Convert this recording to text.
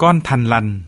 Con thằn lằn